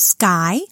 sky